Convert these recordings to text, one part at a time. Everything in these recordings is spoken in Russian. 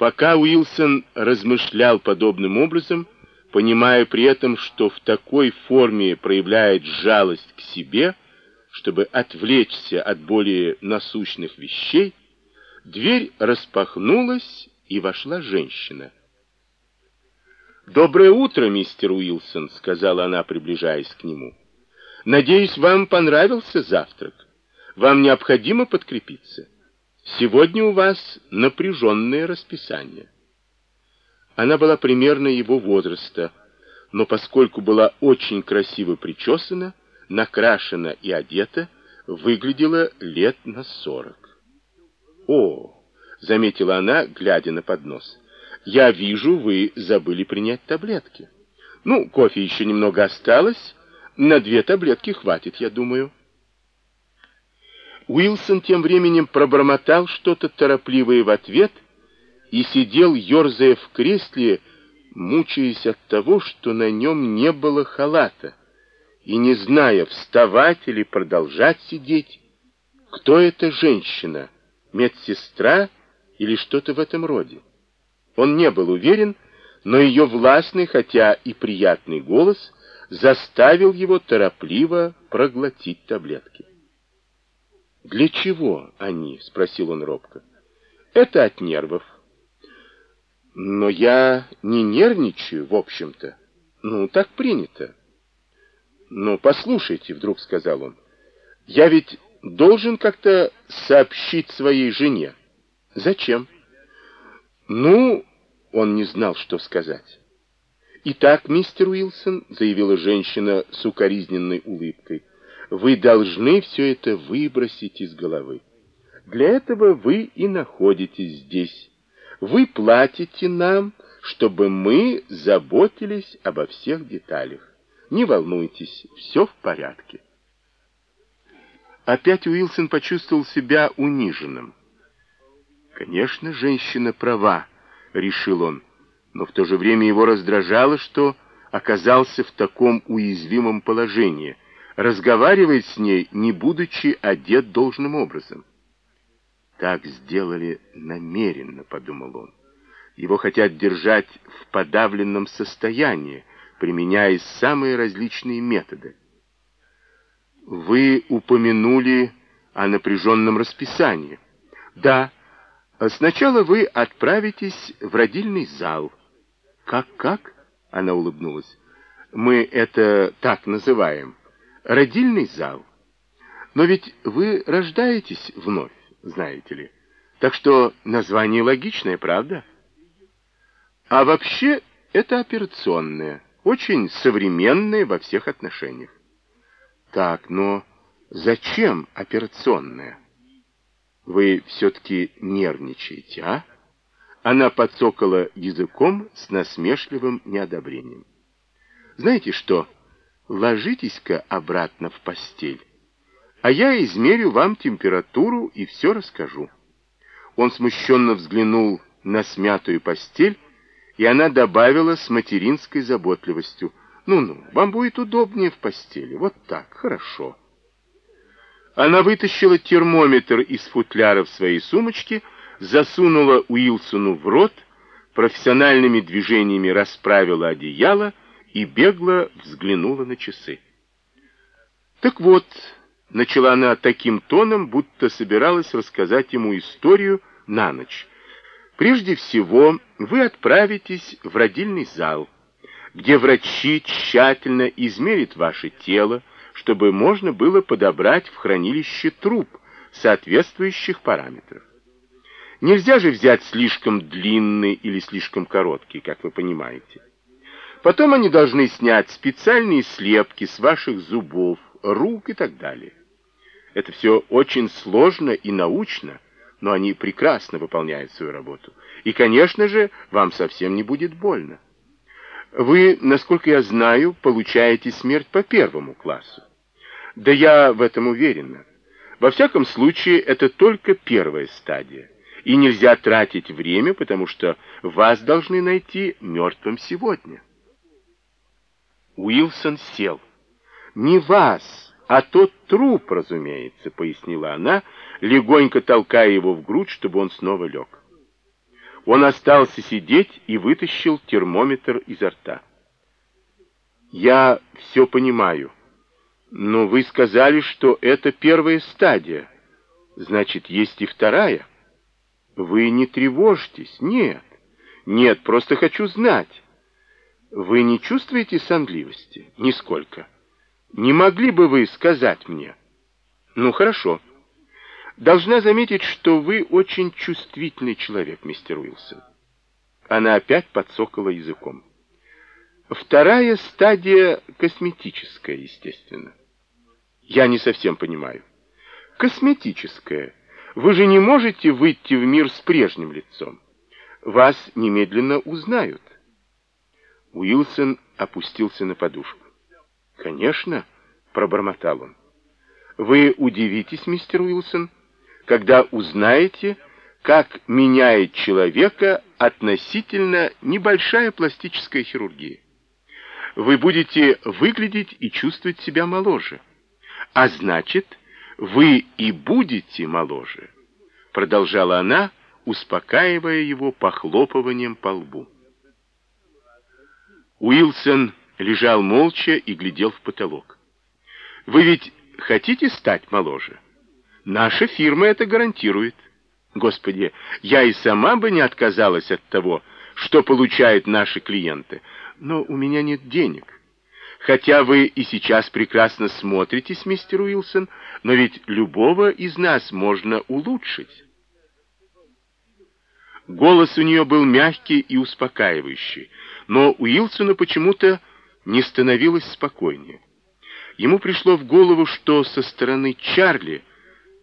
Пока Уилсон размышлял подобным образом, понимая при этом, что в такой форме проявляет жалость к себе, чтобы отвлечься от более насущных вещей, дверь распахнулась, и вошла женщина. «Доброе утро, мистер Уилсон», — сказала она, приближаясь к нему. «Надеюсь, вам понравился завтрак. Вам необходимо подкрепиться. Сегодня у вас напряженное расписание». Она была примерно его возраста, но поскольку была очень красиво причесана, накрашена и одета, выглядела лет на сорок. «О!» — заметила она, глядя на поднос. Я вижу, вы забыли принять таблетки. Ну, кофе еще немного осталось. На две таблетки хватит, я думаю. Уилсон тем временем пробормотал что-то торопливое в ответ и сидел, ерзая в кресле, мучаясь от того, что на нем не было халата, и не зная, вставать или продолжать сидеть. Кто эта женщина? Медсестра или что-то в этом роде? Он не был уверен, но ее властный, хотя и приятный голос заставил его торопливо проглотить таблетки. «Для чего они?» — спросил он робко. «Это от нервов». «Но я не нервничаю, в общем-то. Ну, так принято». «Ну, послушайте», — вдруг сказал он, — «я ведь должен как-то сообщить своей жене». «Зачем?» «Ну...» — он не знал, что сказать. «Итак, мистер Уилсон», — заявила женщина с укоризненной улыбкой, — «вы должны все это выбросить из головы. Для этого вы и находитесь здесь. Вы платите нам, чтобы мы заботились обо всех деталях. Не волнуйтесь, все в порядке». Опять Уилсон почувствовал себя униженным. Конечно, женщина права, решил он, но в то же время его раздражало, что оказался в таком уязвимом положении, разговаривает с ней, не будучи одет должным образом. Так сделали намеренно, подумал он. Его хотят держать в подавленном состоянии, применяя самые различные методы. Вы упомянули о напряженном расписании. Да, Сначала вы отправитесь в родильный зал. Как-как? Она улыбнулась. Мы это так называем. Родильный зал. Но ведь вы рождаетесь вновь, знаете ли. Так что название логичное, правда? А вообще это операционное, очень современное во всех отношениях. Так, но зачем операционное? Вы все-таки нервничаете, а? Она подсокала языком с насмешливым неодобрением. Знаете что? Ложитесь-ка обратно в постель, а я измерю вам температуру и все расскажу. Он смущенно взглянул на смятую постель, и она добавила с материнской заботливостью. «Ну-ну, вам будет удобнее в постели. Вот так, хорошо». Она вытащила термометр из футляра в своей сумочке, засунула Уилсону в рот, профессиональными движениями расправила одеяло и бегло взглянула на часы. «Так вот», — начала она таким тоном, будто собиралась рассказать ему историю на ночь. «Прежде всего вы отправитесь в родильный зал, где врачи тщательно измерят ваше тело, чтобы можно было подобрать в хранилище труп соответствующих параметров. Нельзя же взять слишком длинный или слишком короткий, как вы понимаете. Потом они должны снять специальные слепки с ваших зубов, рук и так далее. Это все очень сложно и научно, но они прекрасно выполняют свою работу. И, конечно же, вам совсем не будет больно. Вы, насколько я знаю, получаете смерть по первому классу. Да я в этом уверена. Во всяком случае, это только первая стадия. И нельзя тратить время, потому что вас должны найти мертвым сегодня. Уилсон сел. Не вас, а тот труп, разумеется, пояснила она, легонько толкая его в грудь, чтобы он снова лег. Он остался сидеть и вытащил термометр изо рта. «Я все понимаю. Но вы сказали, что это первая стадия. Значит, есть и вторая. Вы не тревожьтесь. Нет. Нет, просто хочу знать. Вы не чувствуете сонливости? Нисколько. Не могли бы вы сказать мне? Ну, хорошо. Должна заметить, что вы очень чувствительный человек, мистер Уилсон. Она опять подсокала языком. Вторая стадия косметическая, естественно. Я не совсем понимаю. Косметическая. Вы же не можете выйти в мир с прежним лицом. Вас немедленно узнают. Уилсон опустился на подушку. «Конечно», — пробормотал он. «Вы удивитесь, мистер Уилсон, когда узнаете, как меняет человека относительно небольшая пластическая хирургия. Вы будете выглядеть и чувствовать себя моложе. А значит, вы и будете моложе, продолжала она, успокаивая его похлопыванием по лбу. Уилсон лежал молча и глядел в потолок. Вы ведь хотите стать моложе? Наша фирма это гарантирует. Господи, я и сама бы не отказалась от того, что получают наши клиенты, но у меня нет денег. Хотя вы и сейчас прекрасно смотритесь, мистер Уилсон, но ведь любого из нас можно улучшить. Голос у нее был мягкий и успокаивающий, но Уилсону почему-то не становилось спокойнее. Ему пришло в голову, что со стороны Чарли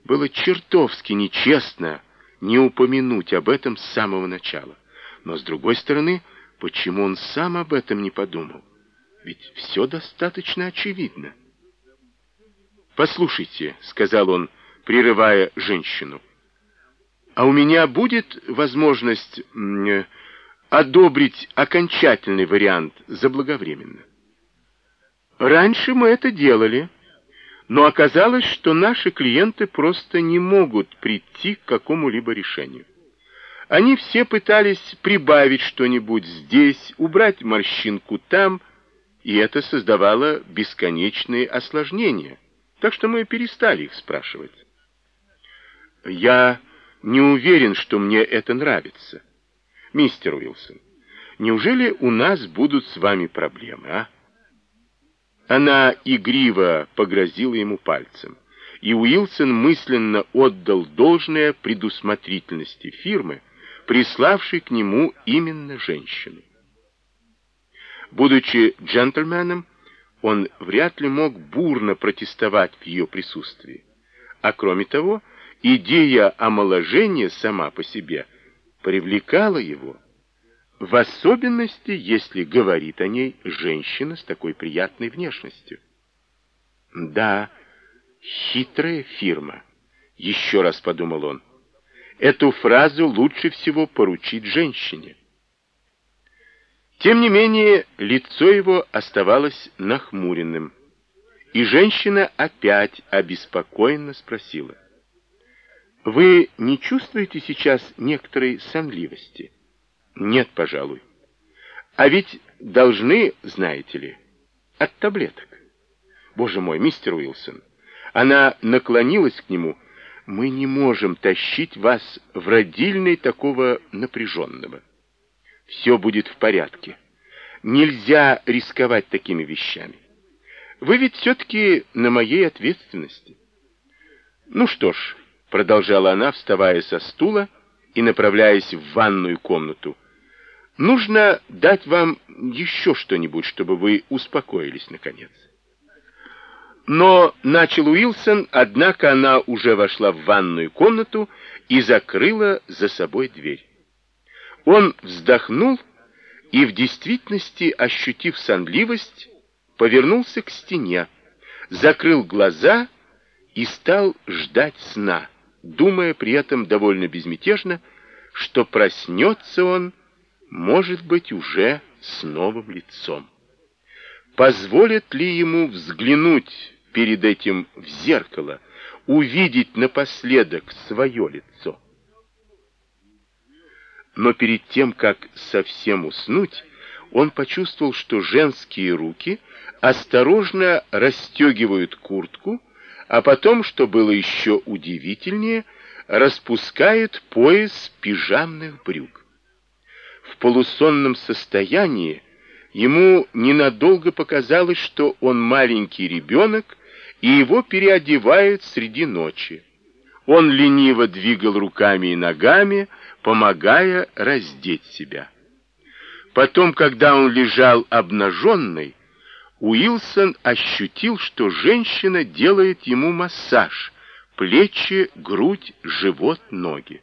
было чертовски нечестно не упомянуть об этом с самого начала. Но с другой стороны, почему он сам об этом не подумал? Ведь все достаточно очевидно. «Послушайте», — сказал он, прерывая женщину, «а у меня будет возможность одобрить окончательный вариант заблаговременно?» «Раньше мы это делали», но оказалось, что наши клиенты просто не могут прийти к какому-либо решению. Они все пытались прибавить что-нибудь здесь, убрать морщинку там, и это создавало бесконечные осложнения. Так что мы перестали их спрашивать. Я не уверен, что мне это нравится. Мистер Уилсон, неужели у нас будут с вами проблемы, а? Она игриво погрозила ему пальцем, и Уилсон мысленно отдал должное предусмотрительности фирмы, приславшей к нему именно женщину. Будучи джентльменом, он вряд ли мог бурно протестовать в ее присутствии. А кроме того, идея омоложения сама по себе привлекала его в особенности, если говорит о ней женщина с такой приятной внешностью. Да, хитрая фирма, еще раз подумал он. Эту фразу лучше всего поручить женщине. Тем не менее, лицо его оставалось нахмуренным, и женщина опять обеспокоенно спросила. «Вы не чувствуете сейчас некоторой сонливости?» Нет, пожалуй. А ведь должны, знаете ли, от таблеток. Боже мой, мистер Уилсон. Она наклонилась к нему. Мы не можем тащить вас в родильный такого напряженного. Все будет в порядке. Нельзя рисковать такими вещами. Вы ведь все-таки на моей ответственности. Ну что ж, продолжала она, вставая со стула и направляясь в ванную комнату, Нужно дать вам еще что-нибудь, чтобы вы успокоились, наконец. Но начал Уилсон, однако она уже вошла в ванную комнату и закрыла за собой дверь. Он вздохнул и, в действительности ощутив сонливость, повернулся к стене, закрыл глаза и стал ждать сна, думая при этом довольно безмятежно, что проснется он, может быть, уже с новым лицом. Позволит ли ему взглянуть перед этим в зеркало, увидеть напоследок свое лицо? Но перед тем, как совсем уснуть, он почувствовал, что женские руки осторожно расстегивают куртку, а потом, что было еще удивительнее, распускают пояс пижамных брюк. В полусонном состоянии ему ненадолго показалось, что он маленький ребенок, и его переодевают среди ночи. Он лениво двигал руками и ногами, помогая раздеть себя. Потом, когда он лежал обнаженный, Уилсон ощутил, что женщина делает ему массаж, плечи, грудь, живот, ноги.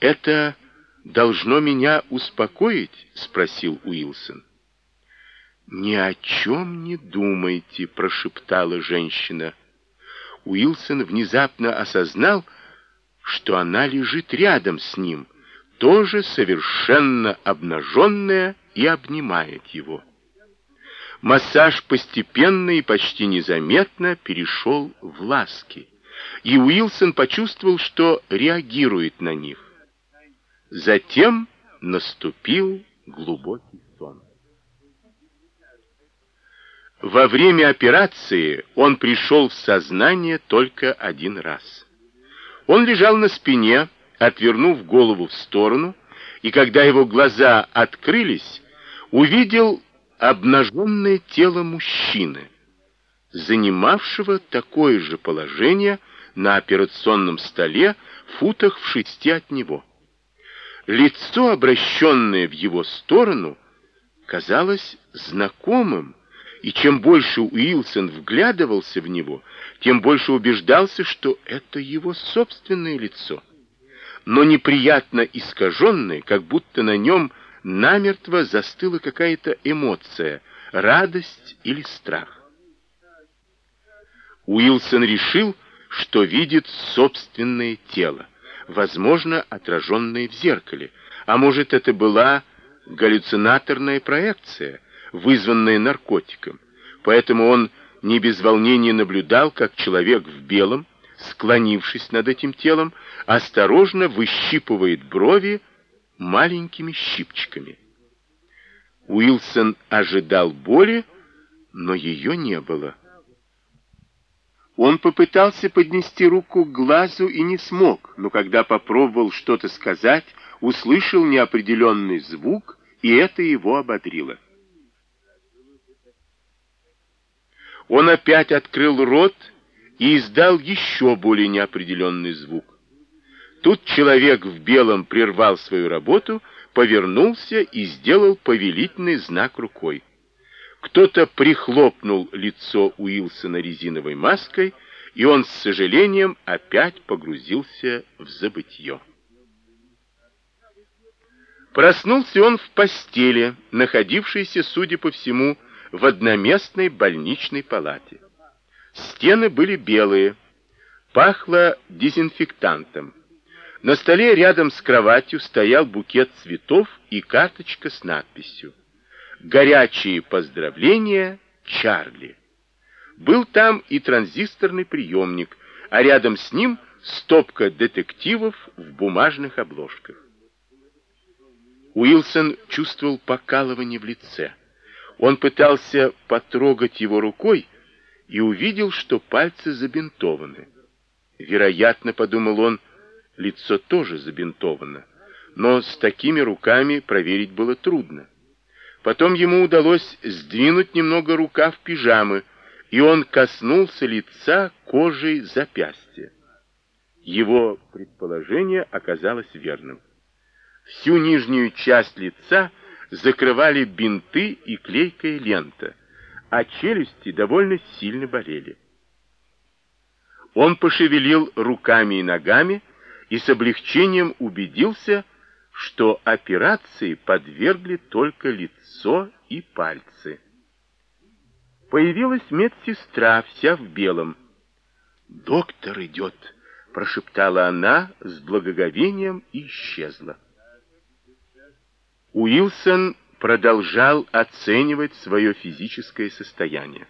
«Это должно меня успокоить?» — спросил Уилсон. «Ни о чем не думайте», — прошептала женщина. Уилсон внезапно осознал, что она лежит рядом с ним, тоже совершенно обнаженная и обнимает его. Массаж постепенно и почти незаметно перешел в ласки, и Уилсон почувствовал, что реагирует на них. Затем наступил глубокий сон. Во время операции он пришел в сознание только один раз. Он лежал на спине, отвернув голову в сторону, и когда его глаза открылись, увидел обнаженное тело мужчины, занимавшего такое же положение на операционном столе в футах в шести от него. Лицо, обращенное в его сторону, казалось знакомым, и чем больше Уилсон вглядывался в него, тем больше убеждался, что это его собственное лицо. Но неприятно искаженное, как будто на нем намертво застыла какая-то эмоция, радость или страх. Уилсон решил, что видит собственное тело, возможно, отраженное в зеркале, а может, это была галлюцинаторная проекция, вызванная наркотиком. Поэтому он не без волнения наблюдал, как человек в белом, склонившись над этим телом, осторожно выщипывает брови маленькими щипчиками. Уилсон ожидал боли, но ее не было. Он попытался поднести руку к глазу и не смог, но когда попробовал что-то сказать, услышал неопределенный звук, и это его ободрило. Он опять открыл рот и издал еще более неопределенный звук. Тут человек в белом прервал свою работу, повернулся и сделал повелительный знак рукой. Кто-то прихлопнул лицо Уилсона резиновой маской, и он с сожалением опять погрузился в забытье. Проснулся он в постели, находившейся, судя по всему, в одноместной больничной палате. Стены были белые, пахло дезинфектантом. На столе рядом с кроватью стоял букет цветов и карточка с надписью «Горячие поздравления, Чарли». Был там и транзисторный приемник, а рядом с ним стопка детективов в бумажных обложках. Уилсон чувствовал покалывание в лице. Он пытался потрогать его рукой и увидел, что пальцы забинтованы. Вероятно, подумал он, лицо тоже забинтовано, но с такими руками проверить было трудно. Потом ему удалось сдвинуть немного рукав пижамы, и он коснулся лица кожей запястья. Его предположение оказалось верным. Всю нижнюю часть лица закрывали бинты и клейкая лента, а челюсти довольно сильно болели. Он пошевелил руками и ногами и с облегчением убедился, что операции подвергли только лицо и пальцы. Появилась медсестра, вся в белом. «Доктор идет!» — прошептала она с благоговением и исчезла. Уилсон продолжал оценивать свое физическое состояние.